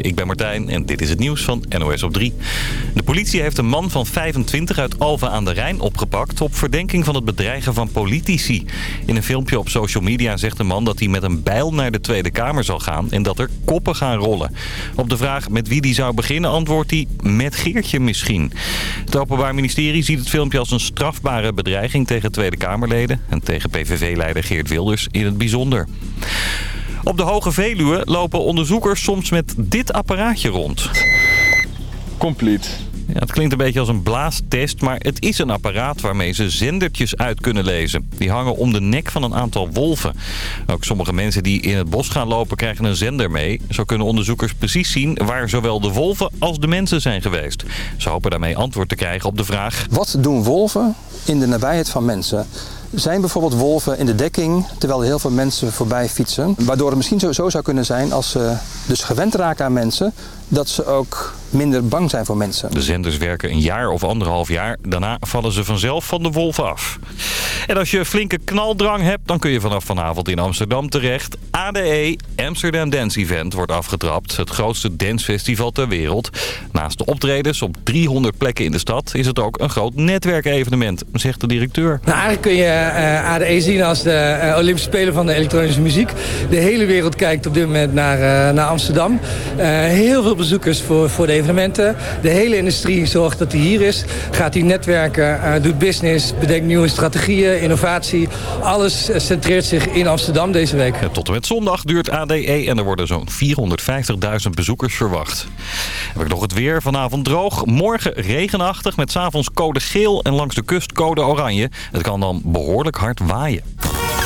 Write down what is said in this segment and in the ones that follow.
Ik ben Martijn en dit is het nieuws van NOS op 3. De politie heeft een man van 25 uit Alphen aan de Rijn opgepakt... op verdenking van het bedreigen van politici. In een filmpje op social media zegt de man dat hij met een bijl naar de Tweede Kamer zal gaan... en dat er koppen gaan rollen. Op de vraag met wie die zou beginnen antwoordt hij met Geertje misschien. Het Openbaar Ministerie ziet het filmpje als een strafbare bedreiging tegen Tweede Kamerleden... en tegen PVV-leider Geert Wilders in het bijzonder. Op de Hoge Veluwe lopen onderzoekers soms met dit apparaatje rond. Complete. Ja, het klinkt een beetje als een blaastest, maar het is een apparaat waarmee ze zendertjes uit kunnen lezen. Die hangen om de nek van een aantal wolven. Ook sommige mensen die in het bos gaan lopen krijgen een zender mee. Zo kunnen onderzoekers precies zien waar zowel de wolven als de mensen zijn geweest. Ze hopen daarmee antwoord te krijgen op de vraag... Wat doen wolven in de nabijheid van mensen? Zijn bijvoorbeeld wolven in de dekking terwijl er heel veel mensen voorbij fietsen. Waardoor het misschien zo, zo zou kunnen zijn als ze dus gewend raken aan mensen, dat ze ook minder bang zijn voor mensen. De zenders werken een jaar of anderhalf jaar. Daarna vallen ze vanzelf van de wolven af. En als je flinke knaldrang hebt, dan kun je vanaf vanavond in Amsterdam terecht. ADE, Amsterdam Dance Event, wordt afgetrapt. Het grootste dancefestival ter wereld. Naast de optredens op 300 plekken in de stad... is het ook een groot netwerkevenement, zegt de directeur. Nou, eigenlijk kun je uh, ADE zien als de uh, Olympische Spelen van de elektronische muziek. De hele wereld kijkt op dit moment naar, uh, naar Amsterdam. heel veel bezoekers voor, voor de evenementen. De hele industrie zorgt dat hij hier is. Gaat hij netwerken, doet business, bedenkt nieuwe strategieën, innovatie. Alles centreert zich in Amsterdam deze week. Tot en met zondag duurt ADE en er worden zo'n 450.000 bezoekers verwacht. Heb ik nog het weer. Vanavond droog. Morgen regenachtig met s'avonds code geel en langs de kust code oranje. Het kan dan behoorlijk hard waaien.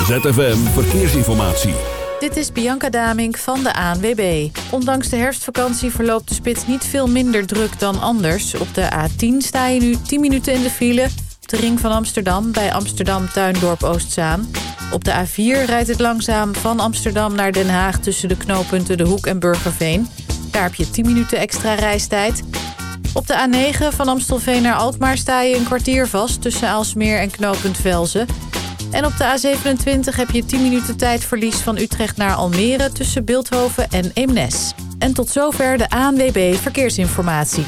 ZFM Verkeersinformatie. Dit is Bianca Damink van de ANWB. Ondanks de herfstvakantie verloopt de spits niet veel minder druk dan anders. Op de A10 sta je nu 10 minuten in de file. Op de ring van Amsterdam bij Amsterdam Tuindorp Oostzaan. Op de A4 rijdt het langzaam van Amsterdam naar Den Haag... tussen de knooppunten De Hoek en Burgerveen. Daar heb je 10 minuten extra reistijd. Op de A9 van Amstelveen naar Alkmaar sta je een kwartier vast... tussen Aalsmeer en knooppunt Velzen... En op de A27 heb je 10 minuten tijdverlies van Utrecht naar Almere... tussen Beeldhoven en Eemnes. En tot zover de ANWB Verkeersinformatie.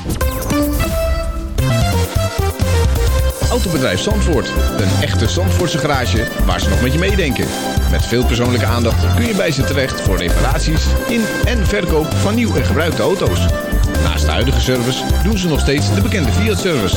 Autobedrijf Zandvoort. Een echte Zandvoortse garage waar ze nog met je meedenken. Met veel persoonlijke aandacht kun je bij ze terecht... voor reparaties in en verkoop van nieuw en gebruikte auto's. Naast de huidige service doen ze nog steeds de bekende Fiat-service...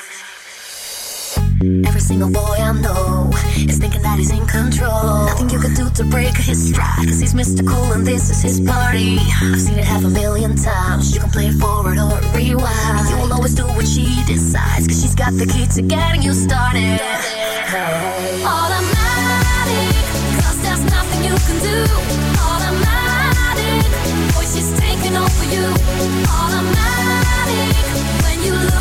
Every single boy I know is thinking that he's in control. Nothing you can do to break his stride, cause he's Mr. Cool and this is his party. I've seen it half a million times. You can play it forward or rewind. And you will always do what she decides, cause she's got the key to getting you started. Hey. Automatic, cause there's nothing you can do. Automatic, boy, she's taking over you. Automatic, when you look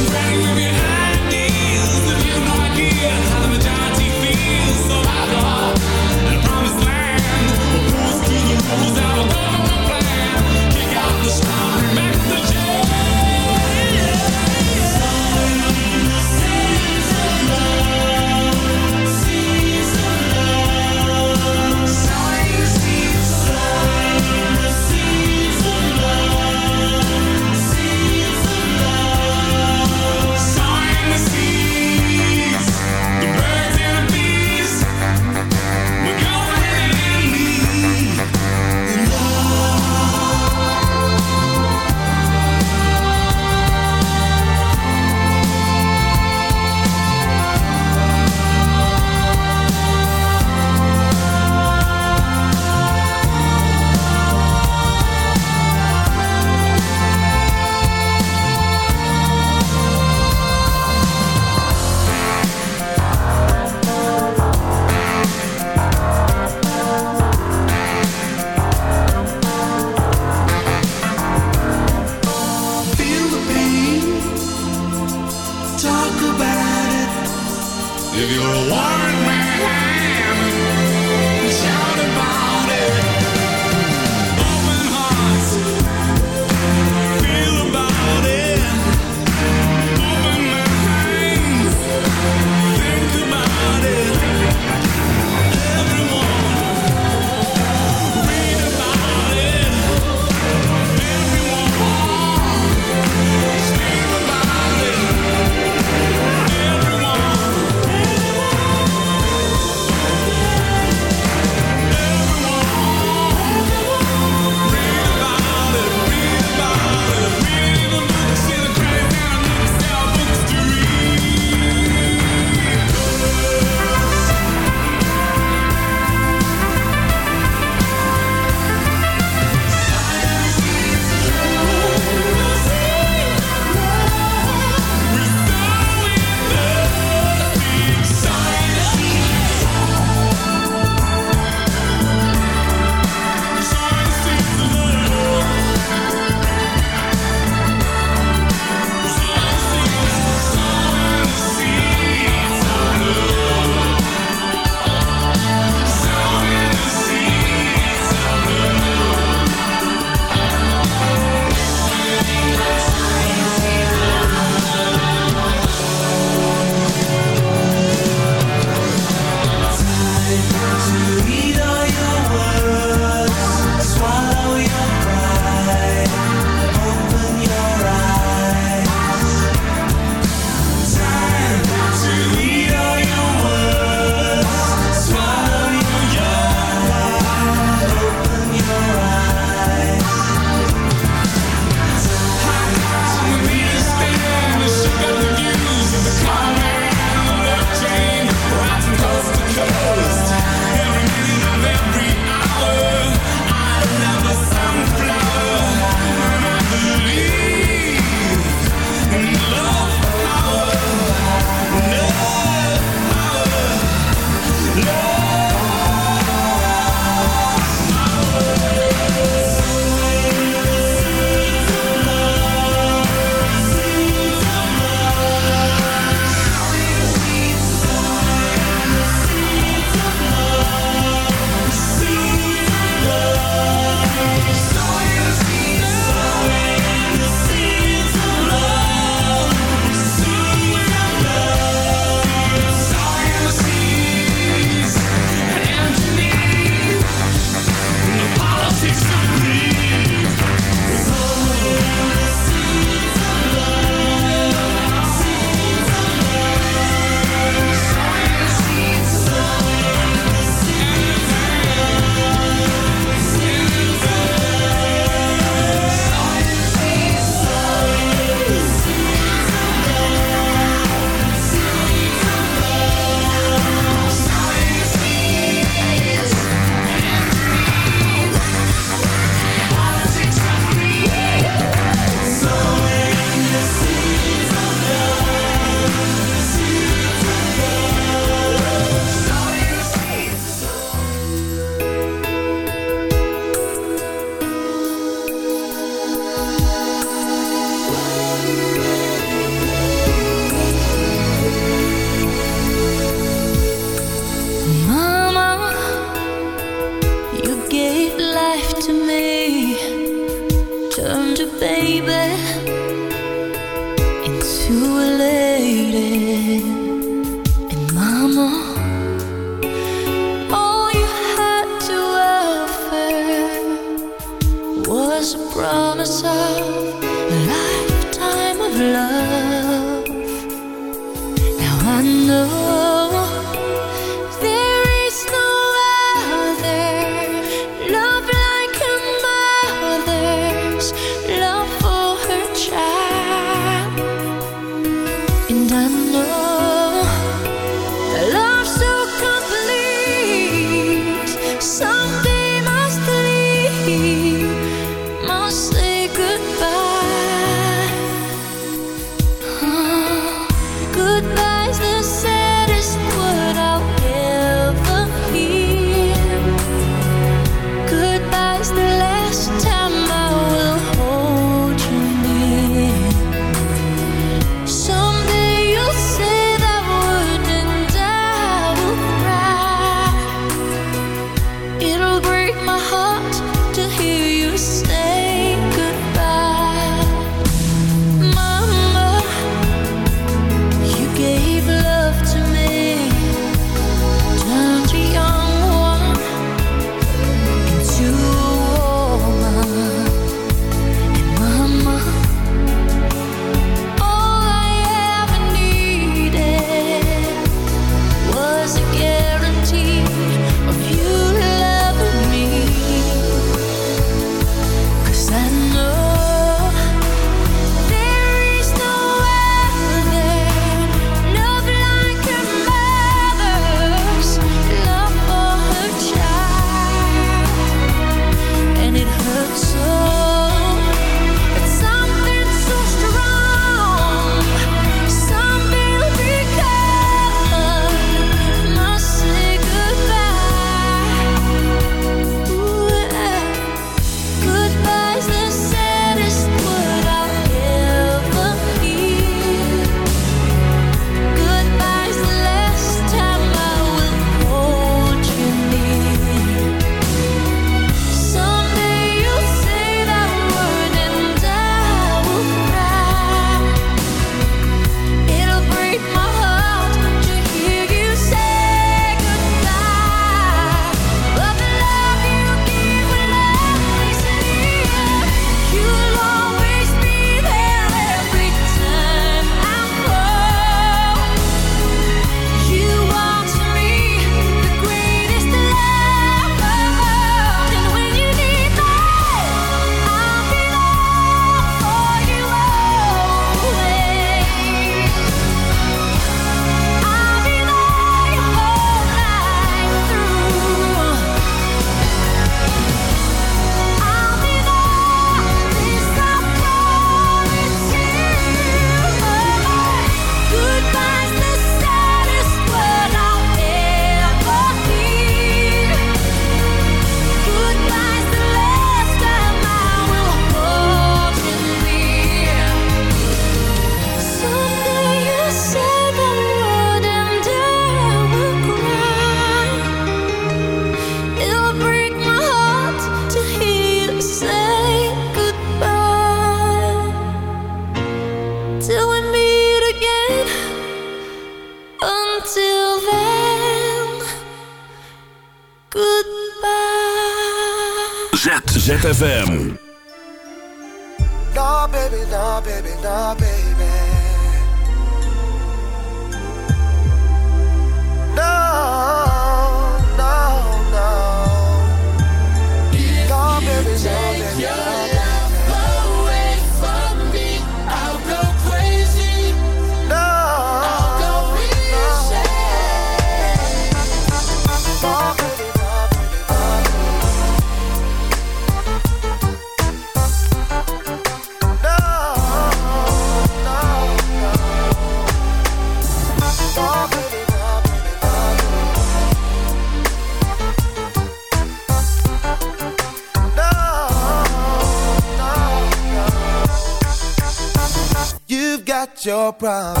problem.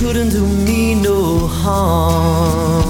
couldn't do me no harm.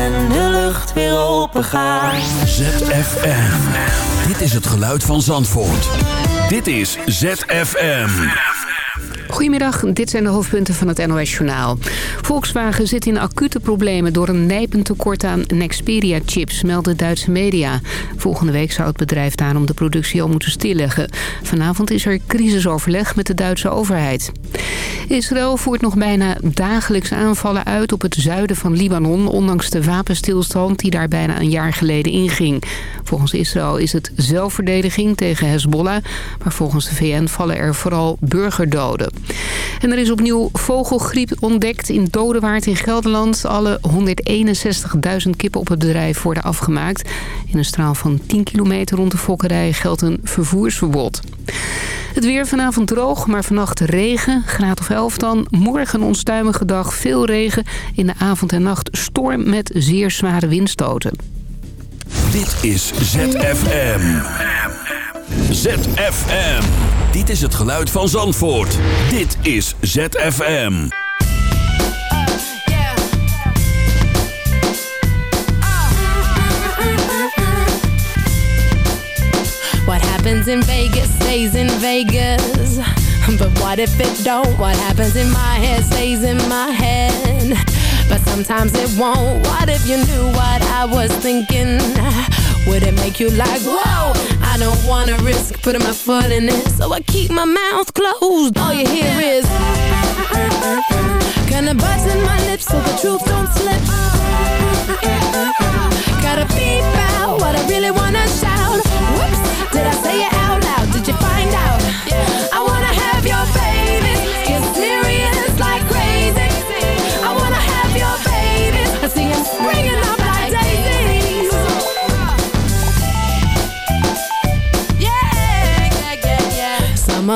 En de lucht weer open gaat ZFM. Dit is het geluid van Zandvoort. Dit is ZFM. Goedemiddag, dit zijn de hoofdpunten van het NOS-journaal. Volkswagen zit in acute problemen door een nijpend tekort aan Nexperia-chips, melden Duitse media. Volgende week zou het bedrijf daarom de productie al moeten stilleggen. Vanavond is er crisisoverleg met de Duitse overheid. Israël voert nog bijna dagelijks aanvallen uit op het zuiden van Libanon... ondanks de wapenstilstand die daar bijna een jaar geleden inging. Volgens Israël is het zelfverdediging tegen Hezbollah... maar volgens de VN vallen er vooral burgerdoden. En er is opnieuw vogelgriep ontdekt in Dodewaard in Gelderland. Alle 161.000 kippen op het bedrijf worden afgemaakt. In een straal van 10 kilometer rond de fokkerij geldt een vervoersverbod. Het weer vanavond droog, maar vannacht regen. Graad of 11 dan. Morgen een onstuimige dag, veel regen. In de avond en nacht storm met zeer zware windstoten. Dit is ZFM. ZFM. Dit is het geluid van Zandvoort. Dit is ZFM. What happens in Vegas stays in Vegas. But what if it don't? What happens in my head stays in my head. But sometimes it won't. What if you knew what I was thinking? Would it make you like, whoa? I don't wanna risk putting my foot in it. So I keep my mouth closed. All you hear is Kinda button my lips so the truth don't slip. Gotta beep out what I really wanna shout. Whoops, did I say it out loud? Did you find out? I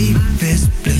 sleep.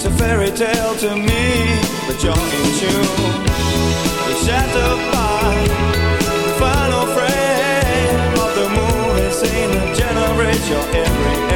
It's a fairy tale to me, but you're in tune. The shadow by the final frame of the moon is in a generation every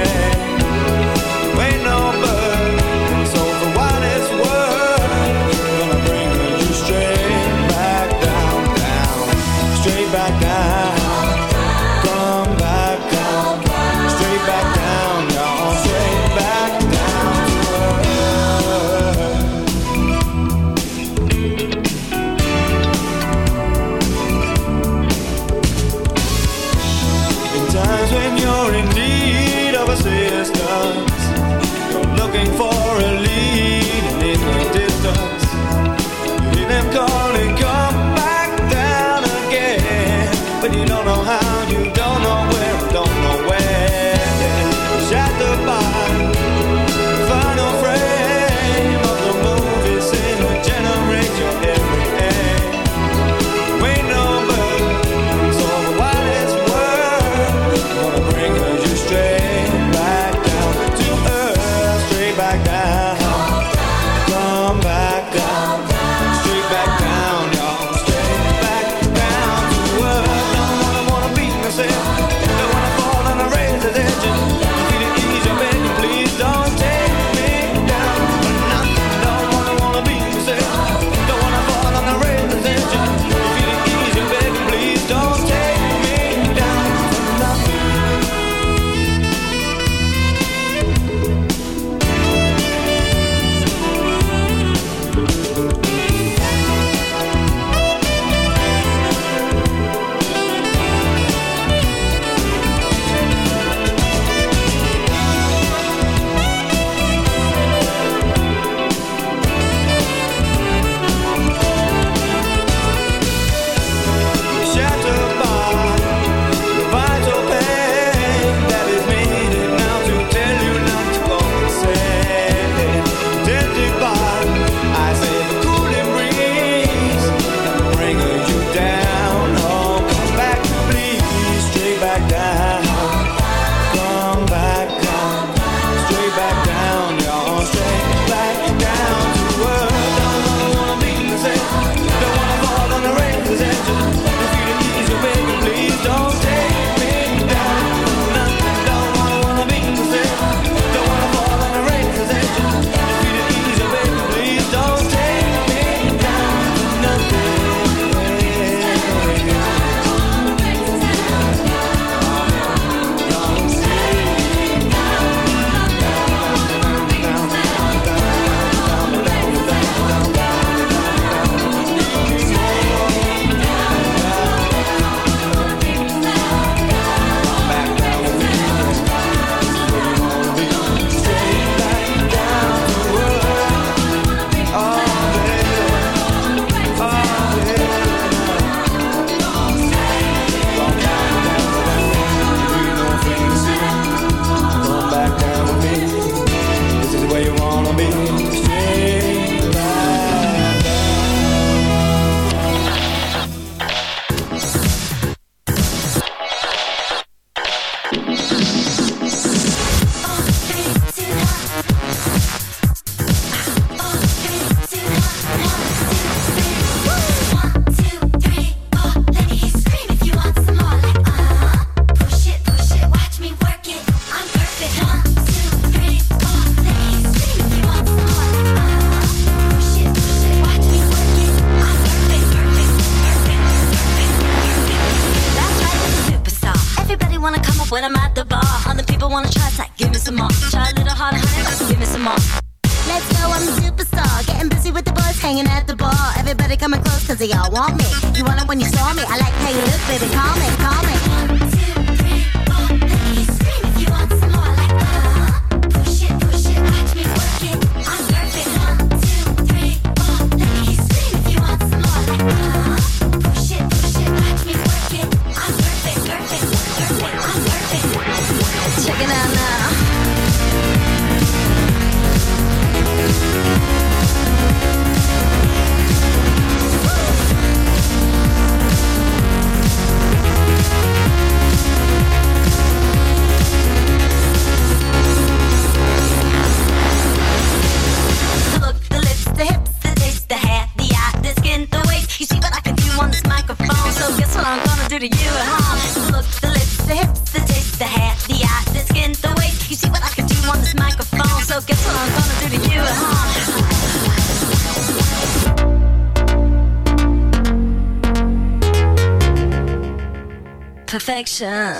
connection.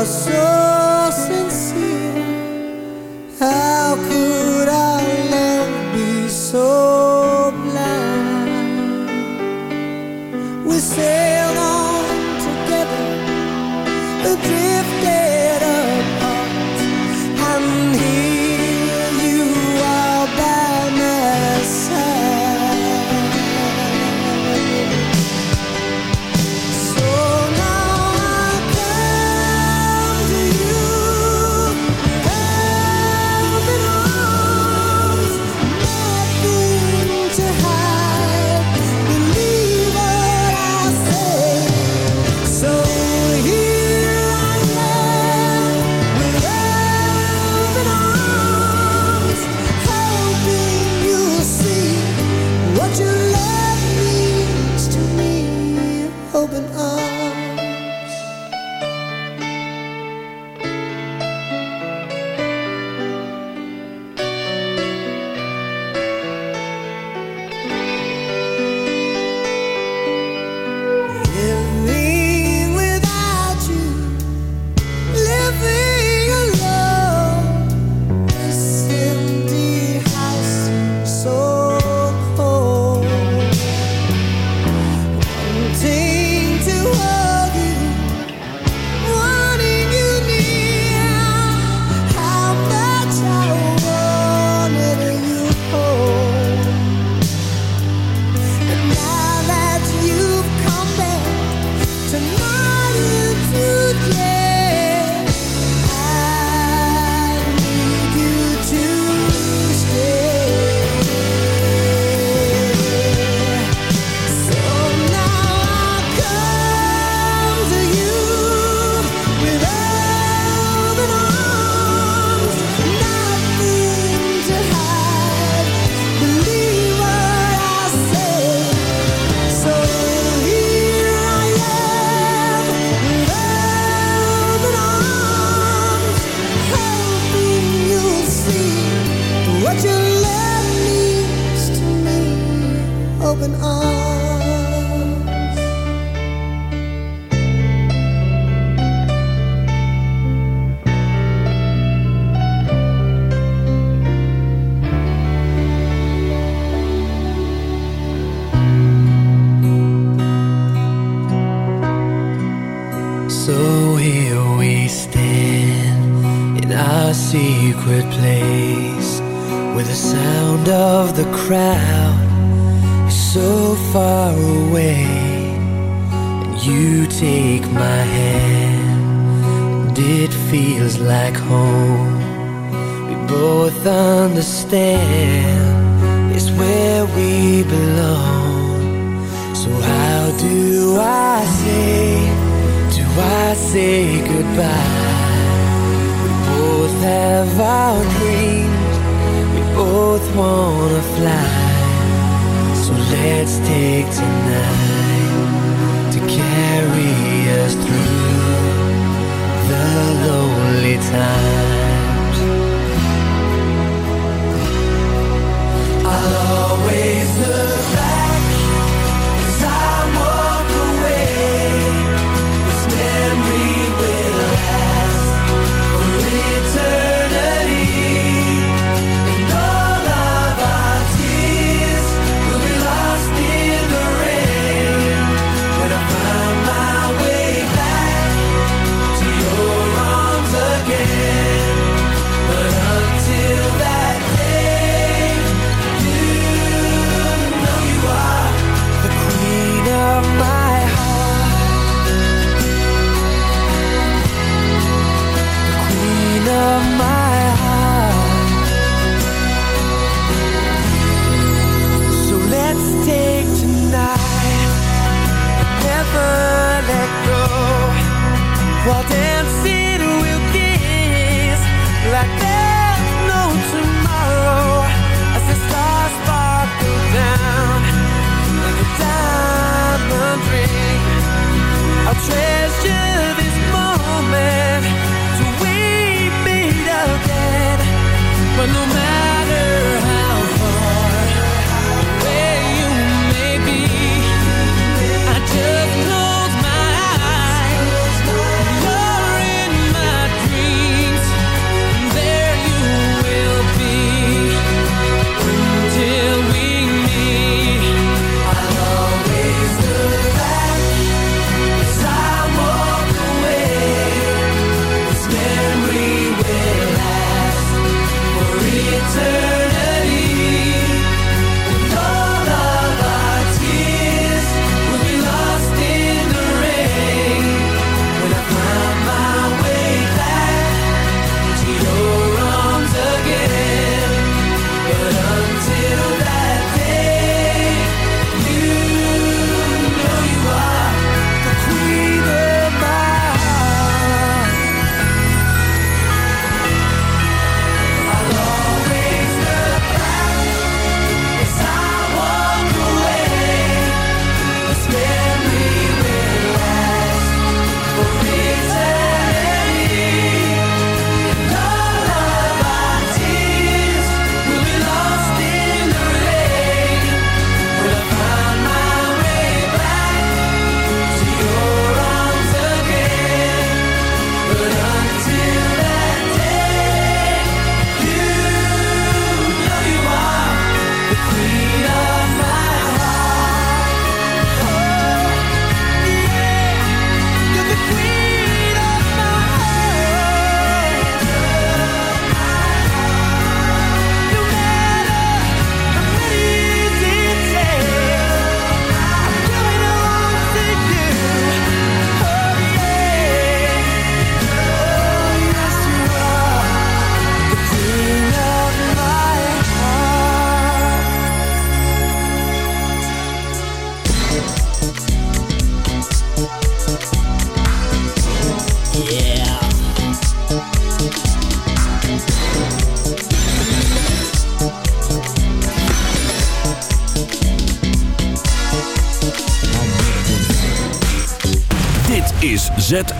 nosso